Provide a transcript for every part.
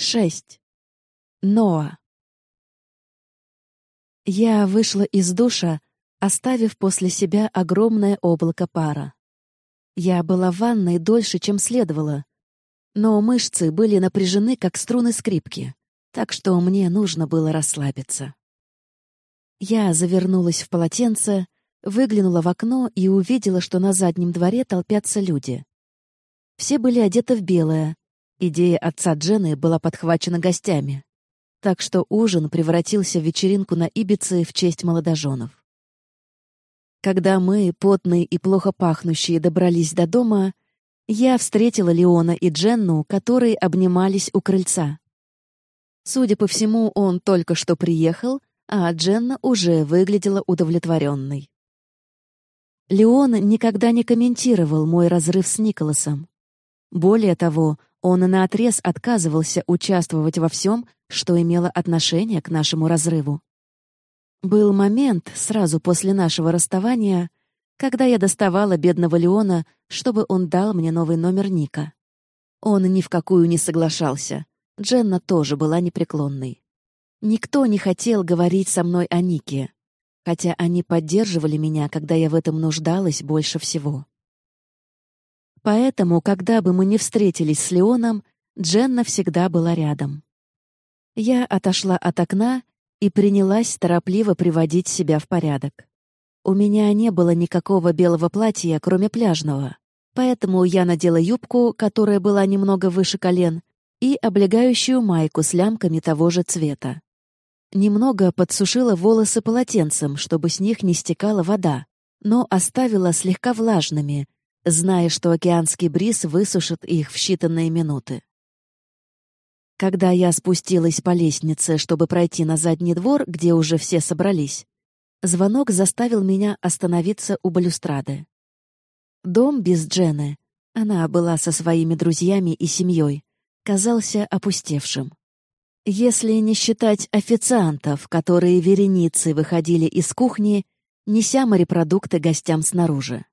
Шесть. Ноа. Я вышла из душа, оставив после себя огромное облако пара. Я была в ванной дольше, чем следовало, но мышцы были напряжены, как струны скрипки, так что мне нужно было расслабиться. Я завернулась в полотенце, выглянула в окно и увидела, что на заднем дворе толпятся люди. Все были одеты в белое, Идея отца Джены была подхвачена гостями. Так что ужин превратился в вечеринку на Ибице в честь молодоженов. Когда мы, потные и плохо пахнущие, добрались до дома, я встретила Леона и Дженну, которые обнимались у крыльца. Судя по всему, он только что приехал, а Дженна уже выглядела удовлетворенной. Леон никогда не комментировал мой разрыв с Николасом. Более того, он наотрез отказывался участвовать во всем, что имело отношение к нашему разрыву. Был момент, сразу после нашего расставания, когда я доставала бедного Леона, чтобы он дал мне новый номер Ника. Он ни в какую не соглашался. Дженна тоже была непреклонной. Никто не хотел говорить со мной о Нике, хотя они поддерживали меня, когда я в этом нуждалась больше всего. Поэтому, когда бы мы ни встретились с Леоном, Дженна всегда была рядом. Я отошла от окна и принялась торопливо приводить себя в порядок. У меня не было никакого белого платья, кроме пляжного, поэтому я надела юбку, которая была немного выше колен, и облегающую майку с лямками того же цвета. Немного подсушила волосы полотенцем, чтобы с них не стекала вода, но оставила слегка влажными, зная, что океанский бриз высушит их в считанные минуты. Когда я спустилась по лестнице, чтобы пройти на задний двор, где уже все собрались, звонок заставил меня остановиться у балюстрады. Дом без Джены, она была со своими друзьями и семьей, казался опустевшим. Если не считать официантов, которые вереницей выходили из кухни, неся морепродукты гостям снаружи.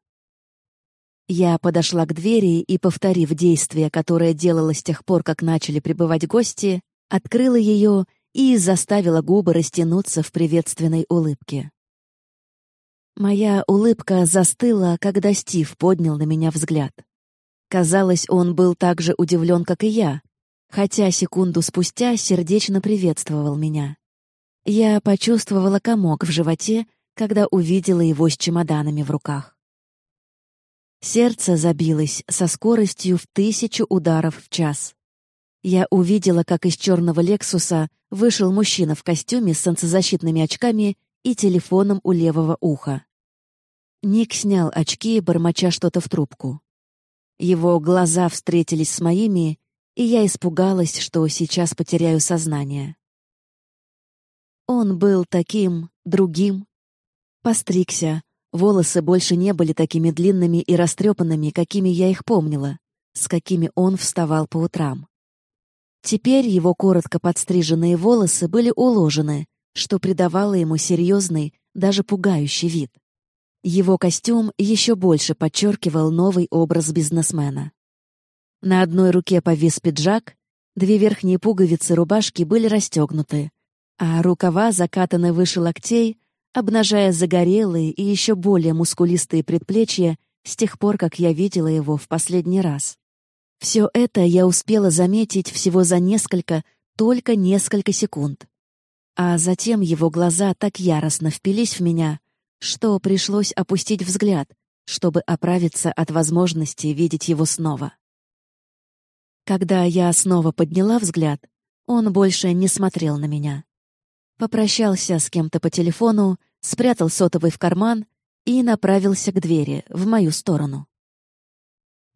Я подошла к двери и, повторив действие, которое делала с тех пор, как начали прибывать гости, открыла ее и заставила губы растянуться в приветственной улыбке. Моя улыбка застыла, когда Стив поднял на меня взгляд. Казалось, он был так же удивлен, как и я, хотя секунду спустя сердечно приветствовал меня. Я почувствовала комок в животе, когда увидела его с чемоданами в руках. Сердце забилось со скоростью в тысячу ударов в час. Я увидела, как из черного «Лексуса» вышел мужчина в костюме с солнцезащитными очками и телефоном у левого уха. Ник снял очки, бормоча что-то в трубку. Его глаза встретились с моими, и я испугалась, что сейчас потеряю сознание. Он был таким, другим. Постригся, Волосы больше не были такими длинными и растрепанными, какими я их помнила, с какими он вставал по утрам. Теперь его коротко подстриженные волосы были уложены, что придавало ему серьезный, даже пугающий вид. Его костюм еще больше подчеркивал новый образ бизнесмена. На одной руке повис пиджак, две верхние пуговицы рубашки были расстегнуты, а рукава закатаны выше локтей, обнажая загорелые и еще более мускулистые предплечья с тех пор, как я видела его в последний раз. Все это я успела заметить всего за несколько, только несколько секунд. А затем его глаза так яростно впились в меня, что пришлось опустить взгляд, чтобы оправиться от возможности видеть его снова. Когда я снова подняла взгляд, он больше не смотрел на меня. Попрощался с кем-то по телефону, спрятал сотовый в карман и направился к двери, в мою сторону.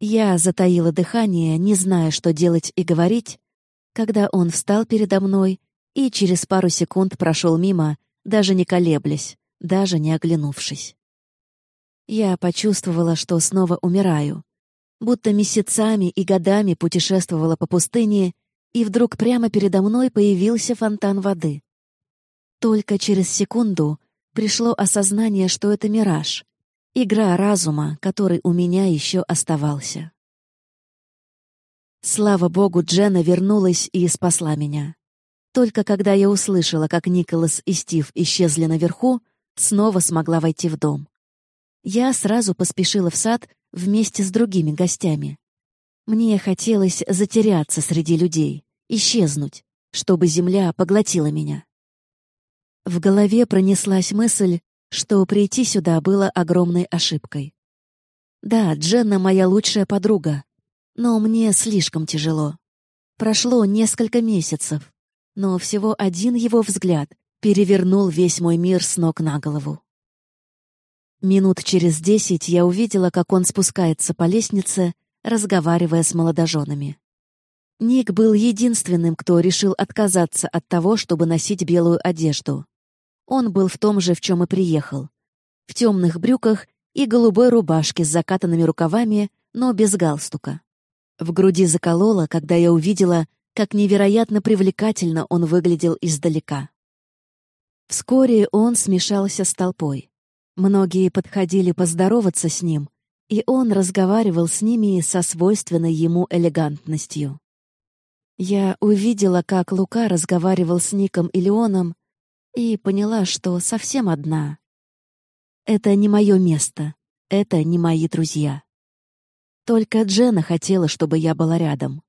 Я затаила дыхание, не зная, что делать и говорить, когда он встал передо мной и через пару секунд прошел мимо, даже не колеблясь, даже не оглянувшись. Я почувствовала, что снова умираю, будто месяцами и годами путешествовала по пустыне, и вдруг прямо передо мной появился фонтан воды. Только через секунду пришло осознание, что это мираж, игра разума, который у меня еще оставался. Слава богу, Дженна вернулась и спасла меня. Только когда я услышала, как Николас и Стив исчезли наверху, снова смогла войти в дом. Я сразу поспешила в сад вместе с другими гостями. Мне хотелось затеряться среди людей, исчезнуть, чтобы земля поглотила меня. В голове пронеслась мысль, что прийти сюда было огромной ошибкой. Да, Дженна моя лучшая подруга, но мне слишком тяжело. Прошло несколько месяцев, но всего один его взгляд перевернул весь мой мир с ног на голову. Минут через десять я увидела, как он спускается по лестнице, разговаривая с молодоженами. Ник был единственным, кто решил отказаться от того, чтобы носить белую одежду. Он был в том же, в чем и приехал. В темных брюках и голубой рубашке с закатанными рукавами, но без галстука. В груди закололо, когда я увидела, как невероятно привлекательно он выглядел издалека. Вскоре он смешался с толпой. Многие подходили поздороваться с ним, и он разговаривал с ними со свойственной ему элегантностью. Я увидела, как Лука разговаривал с Ником и Леоном, и поняла, что совсем одна. Это не мое место, это не мои друзья. Только Джена хотела, чтобы я была рядом.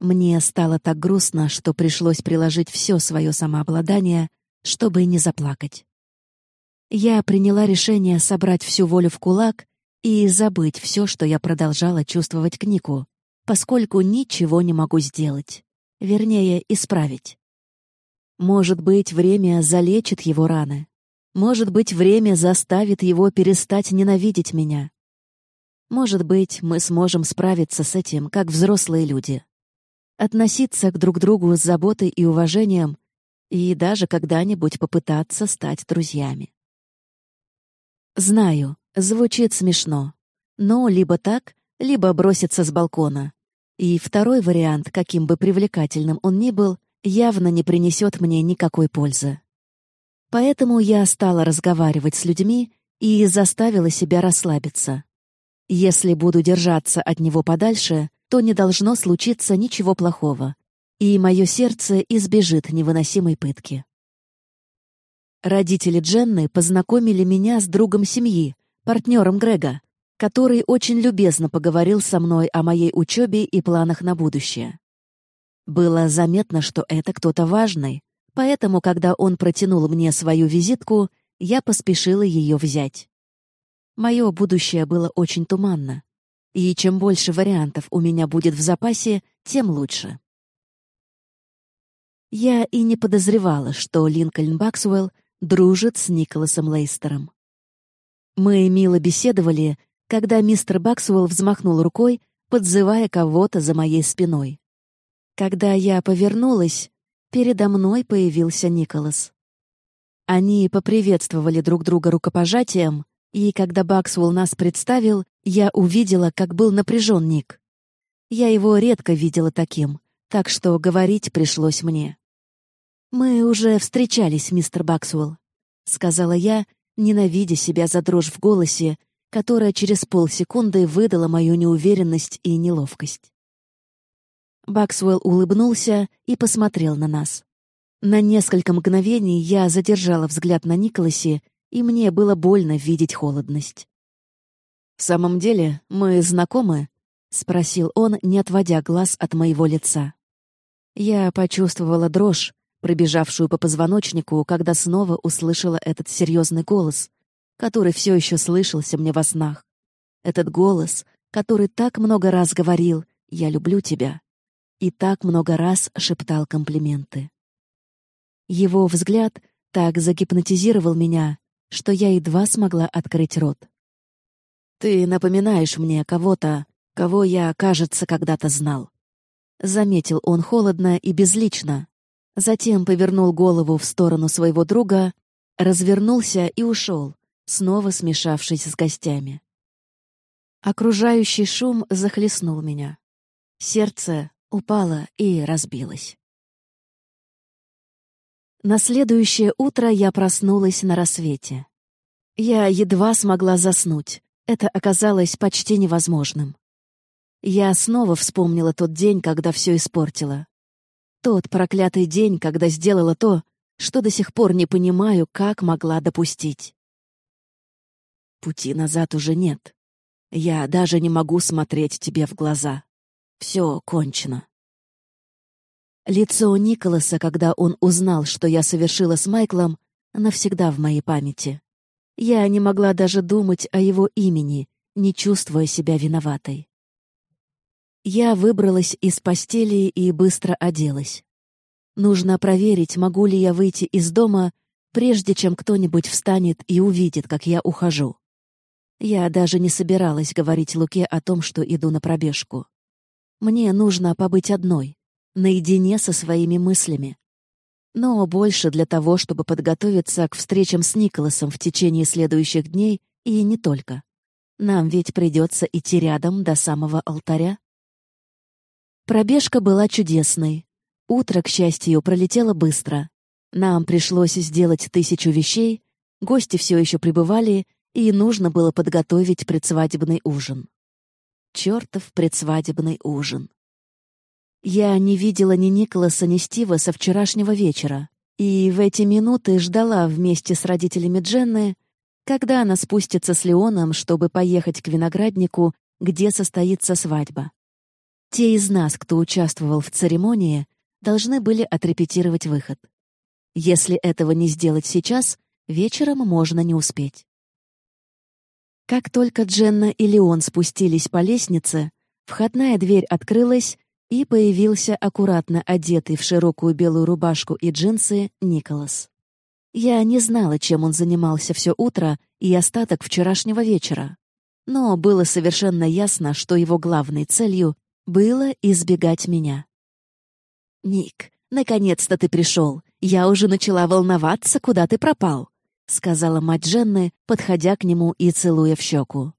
Мне стало так грустно, что пришлось приложить все свое самообладание, чтобы не заплакать. Я приняла решение собрать всю волю в кулак и забыть все, что я продолжала чувствовать к Нику, поскольку ничего не могу сделать. Вернее, исправить. Может быть, время залечит его раны. Может быть, время заставит его перестать ненавидеть меня. Может быть, мы сможем справиться с этим, как взрослые люди относиться к друг другу с заботой и уважением и даже когда-нибудь попытаться стать друзьями. Знаю, звучит смешно, но либо так, либо броситься с балкона. И второй вариант, каким бы привлекательным он ни был, явно не принесет мне никакой пользы. Поэтому я стала разговаривать с людьми и заставила себя расслабиться. Если буду держаться от него подальше, то не должно случиться ничего плохого, и мое сердце избежит невыносимой пытки. Родители Дженны познакомили меня с другом семьи, партнером Грега, который очень любезно поговорил со мной о моей учебе и планах на будущее. Было заметно, что это кто-то важный, поэтому, когда он протянул мне свою визитку, я поспешила ее взять. Мое будущее было очень туманно. И чем больше вариантов у меня будет в запасе, тем лучше. Я и не подозревала, что Линкольн Баксуэлл дружит с Николасом Лейстером. Мы мило беседовали, когда мистер Баксуэлл взмахнул рукой, подзывая кого-то за моей спиной. Когда я повернулась, передо мной появился Николас. Они поприветствовали друг друга рукопожатием, и когда Баксуэлл нас представил, я увидела, как был напряжен Ник. Я его редко видела таким, так что говорить пришлось мне. «Мы уже встречались, мистер Баксуэлл», — сказала я, ненавидя себя за дрожь в голосе, которая через полсекунды выдала мою неуверенность и неловкость. Баксуэлл улыбнулся и посмотрел на нас. На несколько мгновений я задержала взгляд на Николасе и мне было больно видеть холодность. «В самом деле, мы знакомы?» — спросил он, не отводя глаз от моего лица. Я почувствовала дрожь, пробежавшую по позвоночнику, когда снова услышала этот серьезный голос, который все еще слышался мне во снах. Этот голос, который так много раз говорил «Я люблю тебя» и так много раз шептал комплименты. Его взгляд так загипнотизировал меня, что я едва смогла открыть рот. «Ты напоминаешь мне кого-то, кого я, кажется, когда-то знал». Заметил он холодно и безлично. Затем повернул голову в сторону своего друга, развернулся и ушел, снова смешавшись с гостями. Окружающий шум захлестнул меня. Сердце упало и разбилось. На следующее утро я проснулась на рассвете. Я едва смогла заснуть. Это оказалось почти невозможным. Я снова вспомнила тот день, когда все испортила. Тот проклятый день, когда сделала то, что до сих пор не понимаю, как могла допустить. Пути назад уже нет. Я даже не могу смотреть тебе в глаза. Все кончено. Лицо Николаса, когда он узнал, что я совершила с Майклом, навсегда в моей памяти. Я не могла даже думать о его имени, не чувствуя себя виноватой. Я выбралась из постели и быстро оделась. Нужно проверить, могу ли я выйти из дома, прежде чем кто-нибудь встанет и увидит, как я ухожу. Я даже не собиралась говорить Луке о том, что иду на пробежку. Мне нужно побыть одной, наедине со своими мыслями. Но больше для того, чтобы подготовиться к встречам с Николасом в течение следующих дней и не только. Нам ведь придется идти рядом до самого алтаря. Пробежка была чудесной. Утро, к счастью, пролетело быстро. Нам пришлось сделать тысячу вещей, гости все еще пребывали, и нужно было подготовить предсвадебный ужин. Чертов предсвадебный ужин. Я не видела ни Николаса, ни Стива со вчерашнего вечера, и в эти минуты ждала вместе с родителями Дженны, когда она спустится с Леоном, чтобы поехать к винограднику, где состоится свадьба. Те из нас, кто участвовал в церемонии, должны были отрепетировать выход. Если этого не сделать сейчас, вечером можно не успеть. Как только Дженна и Леон спустились по лестнице, входная дверь открылась, и появился аккуратно одетый в широкую белую рубашку и джинсы Николас. Я не знала, чем он занимался все утро и остаток вчерашнего вечера. Но было совершенно ясно, что его главной целью было избегать меня. «Ник, наконец-то ты пришел. Я уже начала волноваться, куда ты пропал», — сказала мать Дженны, подходя к нему и целуя в щеку.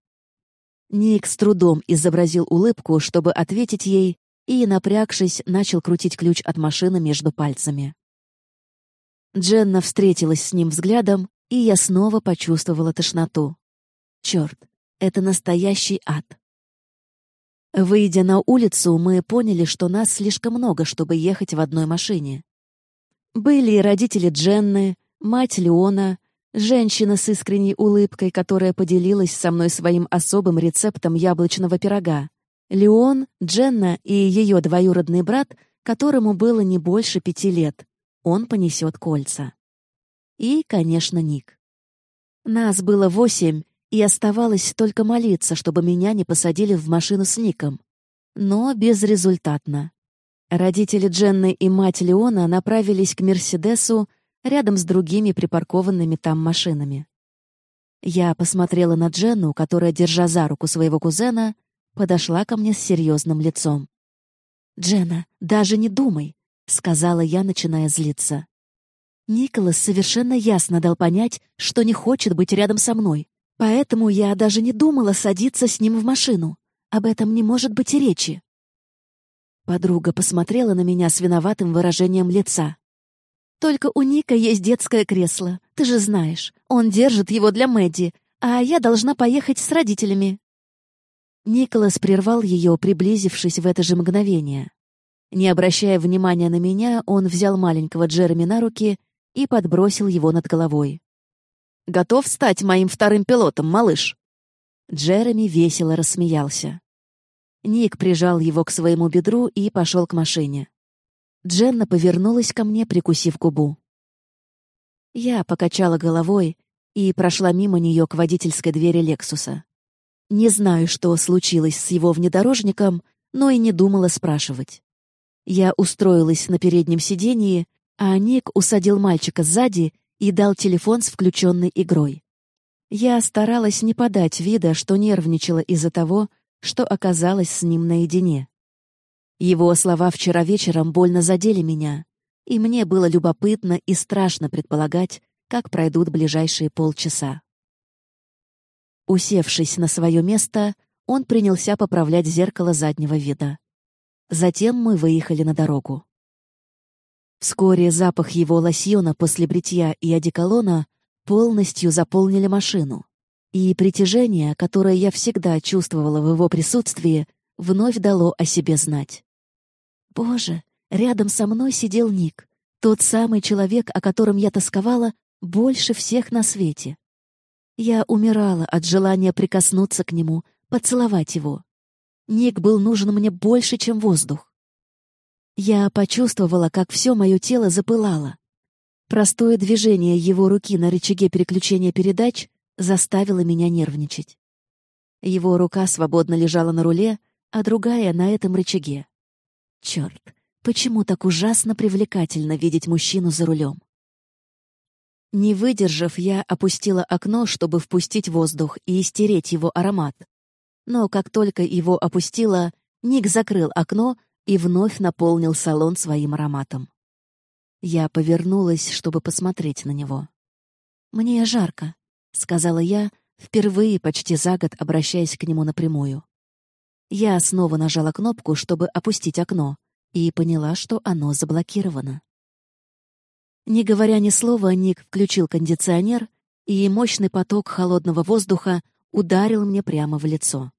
Ник с трудом изобразил улыбку, чтобы ответить ей, и, напрягшись, начал крутить ключ от машины между пальцами. Дженна встретилась с ним взглядом, и я снова почувствовала тошноту. Черт, это настоящий ад. Выйдя на улицу, мы поняли, что нас слишком много, чтобы ехать в одной машине. Были и родители Дженны, мать Леона, женщина с искренней улыбкой, которая поделилась со мной своим особым рецептом яблочного пирога, Леон, Дженна и ее двоюродный брат, которому было не больше пяти лет. Он понесет кольца. И, конечно, Ник. Нас было восемь, и оставалось только молиться, чтобы меня не посадили в машину с Ником. Но безрезультатно. Родители Дженны и мать Леона направились к Мерседесу рядом с другими припаркованными там машинами. Я посмотрела на Дженну, которая, держа за руку своего кузена, подошла ко мне с серьезным лицом. «Дженна, даже не думай», — сказала я, начиная злиться. Николас совершенно ясно дал понять, что не хочет быть рядом со мной. Поэтому я даже не думала садиться с ним в машину. Об этом не может быть и речи. Подруга посмотрела на меня с виноватым выражением лица. «Только у Ника есть детское кресло, ты же знаешь. Он держит его для Мэдди, а я должна поехать с родителями». Николас прервал ее, приблизившись в это же мгновение. Не обращая внимания на меня, он взял маленького Джереми на руки и подбросил его над головой. Готов стать моим вторым пилотом, малыш?» Джереми весело рассмеялся. Ник прижал его к своему бедру и пошел к машине. Дженна повернулась ко мне, прикусив губу. Я покачала головой и прошла мимо нее к водительской двери Лексуса. Не знаю, что случилось с его внедорожником, но и не думала спрашивать. Я устроилась на переднем сиденье, а Ник усадил мальчика сзади и дал телефон с включенной игрой. Я старалась не подать вида, что нервничала из-за того, что оказалась с ним наедине. Его слова вчера вечером больно задели меня, и мне было любопытно и страшно предполагать, как пройдут ближайшие полчаса. Усевшись на свое место, он принялся поправлять зеркало заднего вида. Затем мы выехали на дорогу. Вскоре запах его лосьона после бритья и одеколона полностью заполнили машину. И притяжение, которое я всегда чувствовала в его присутствии, вновь дало о себе знать. Боже, рядом со мной сидел Ник, тот самый человек, о котором я тосковала больше всех на свете. Я умирала от желания прикоснуться к нему, поцеловать его. Ник был нужен мне больше, чем воздух. Я почувствовала, как все мое тело запылало. Простое движение его руки на рычаге переключения передач заставило меня нервничать. Его рука свободно лежала на руле, а другая — на этом рычаге. Черт, почему так ужасно привлекательно видеть мужчину за рулем? Не выдержав, я опустила окно, чтобы впустить воздух и стереть его аромат. Но как только его опустила, Ник закрыл окно и вновь наполнил салон своим ароматом. Я повернулась, чтобы посмотреть на него. «Мне жарко», — сказала я, впервые почти за год обращаясь к нему напрямую. Я снова нажала кнопку, чтобы опустить окно, и поняла, что оно заблокировано. Не говоря ни слова, Ник включил кондиционер, и мощный поток холодного воздуха ударил мне прямо в лицо.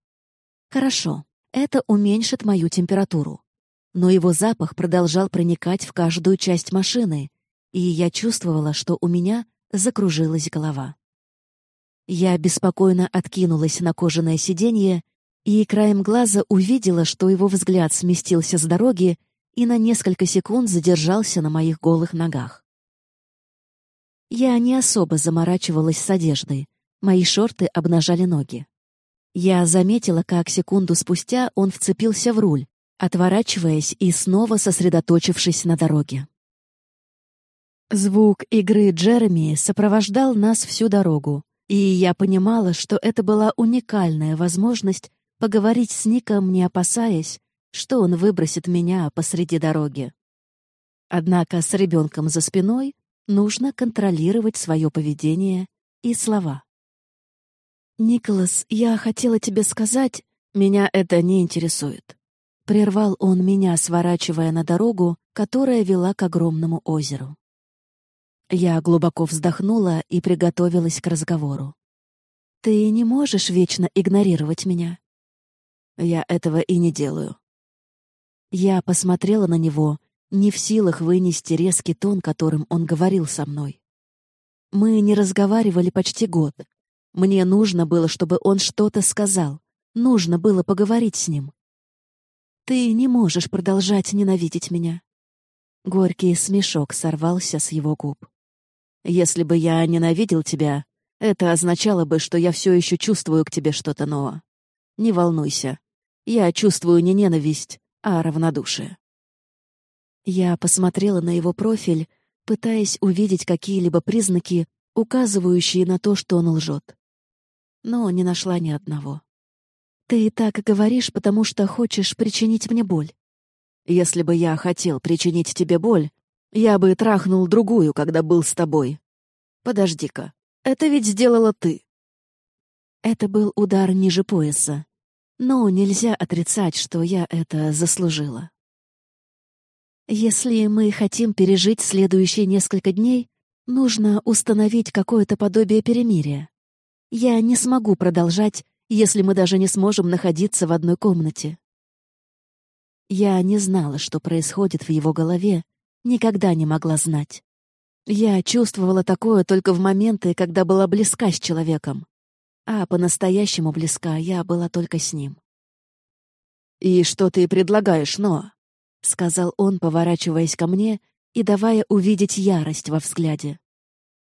Хорошо, это уменьшит мою температуру. Но его запах продолжал проникать в каждую часть машины, и я чувствовала, что у меня закружилась голова. Я беспокойно откинулась на кожаное сиденье и краем глаза увидела, что его взгляд сместился с дороги и на несколько секунд задержался на моих голых ногах. Я не особо заморачивалась с одеждой. Мои шорты обнажали ноги. Я заметила, как секунду спустя он вцепился в руль, отворачиваясь и снова сосредоточившись на дороге. Звук игры Джереми сопровождал нас всю дорогу, и я понимала, что это была уникальная возможность поговорить с Ником, не опасаясь, что он выбросит меня посреди дороги. Однако с ребенком за спиной нужно контролировать свое поведение и слова. «Николас, я хотела тебе сказать, меня это не интересует». Прервал он меня, сворачивая на дорогу, которая вела к огромному озеру. Я глубоко вздохнула и приготовилась к разговору. «Ты не можешь вечно игнорировать меня?» «Я этого и не делаю». Я посмотрела на него, не в силах вынести резкий тон, которым он говорил со мной. Мы не разговаривали почти год. Мне нужно было, чтобы он что-то сказал. Нужно было поговорить с ним. Ты не можешь продолжать ненавидеть меня. Горький смешок сорвался с его губ. Если бы я ненавидел тебя, это означало бы, что я все еще чувствую к тебе что-то новое. Не волнуйся. Я чувствую не ненависть, а равнодушие. Я посмотрела на его профиль, пытаясь увидеть какие-либо признаки, указывающие на то, что он лжет. Но не нашла ни одного. «Ты так говоришь, потому что хочешь причинить мне боль». «Если бы я хотел причинить тебе боль, я бы трахнул другую, когда был с тобой. Подожди-ка, это ведь сделала ты». Это был удар ниже пояса. Но нельзя отрицать, что я это заслужила. Если мы хотим пережить следующие несколько дней, нужно установить какое-то подобие перемирия. Я не смогу продолжать, если мы даже не сможем находиться в одной комнате. Я не знала, что происходит в его голове, никогда не могла знать. Я чувствовала такое только в моменты, когда была близка с человеком. А по-настоящему близка я была только с ним. «И что ты предлагаешь, Ноа?» — сказал он, поворачиваясь ко мне и давая увидеть ярость во взгляде.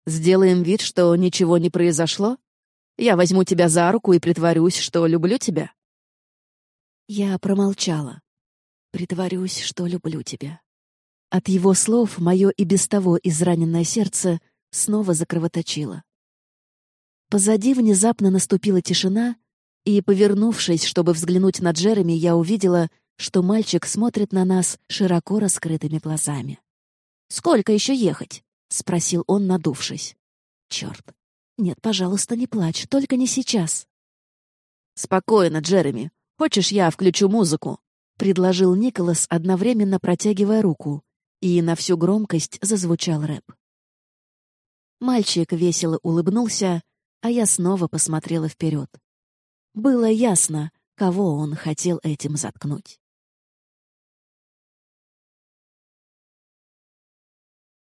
«Сделаем вид, что ничего не произошло? Я возьму тебя за руку и притворюсь, что люблю тебя?» Я промолчала. «Притворюсь, что люблю тебя». От его слов мое и без того израненное сердце снова закровоточило. Позади внезапно наступила тишина, и, повернувшись, чтобы взглянуть на Джереми, я увидела, что мальчик смотрит на нас широко раскрытыми глазами. «Сколько еще ехать?» — спросил он, надувшись. «Черт! Нет, пожалуйста, не плачь, только не сейчас». «Спокойно, Джереми. Хочешь, я включу музыку?» — предложил Николас, одновременно протягивая руку, и на всю громкость зазвучал рэп. Мальчик весело улыбнулся, а я снова посмотрела вперед. Было ясно, кого он хотел этим заткнуть.